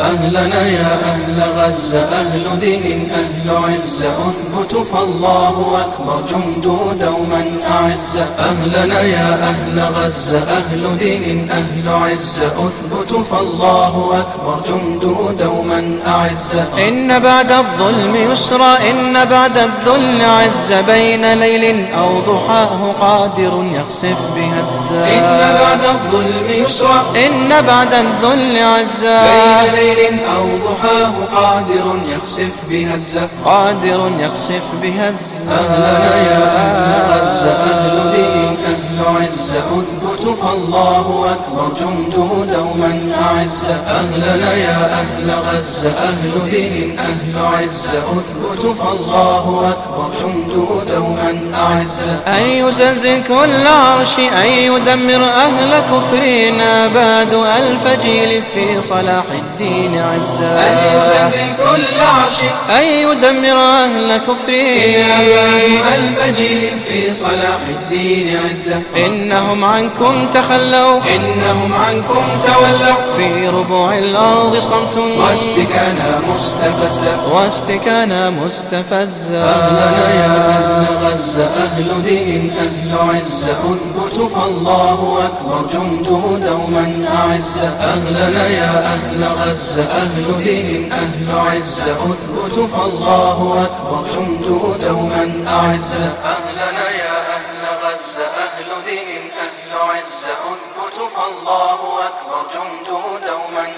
أهلنا يا أهل غزة أهل دين أهل عزة. أثبت فالله أكبر جند دوما أعز. أهلنا يا أهل غزة أهل دين أهل عزة أثبت فالله أكبر جند دوما أعز. إن بعد الظلم يسرى إن بعد الذل عز. بين ليل أو ضحاه قادر يخسف الزاد إن بعد الظلم يسرى إن بعد الذل عز بين ليل ليل أو ضحاه قادر يخسف بها قادر يخسف بها الزق أهلنا يا أهل أثبت فالله أكبر جنده دوما أعز أهلنا يا أهل غزة أهل دين أهل عزة أثبت فالله أكبر جنده دوما أعز. أن يزلزل كل عرش أن يدمر أهل كفرنا باد ألف جيل في صلاح الدين عزا أن يزلزل كل عرش أن يدمر أهل كفرنا ألف جيل في صلاح الدين عزا إنهم عنكم تخلوا. إنهم عنكم تولوا. في ربوع الأرض صمت. واستكانا مستفزا واستكانا مستفزا أهلنا يا أهل غزة. أهل دين أهل عزة. أثبت فالله أكبر. جنده دوما أعز. أهلنا يا أهل غزة. أهل دين أهل عزة. أثبت فالله أكبر. جنده دوما أعز. أهلنا أهل عز أثبت فالله أكبر جنده دوما.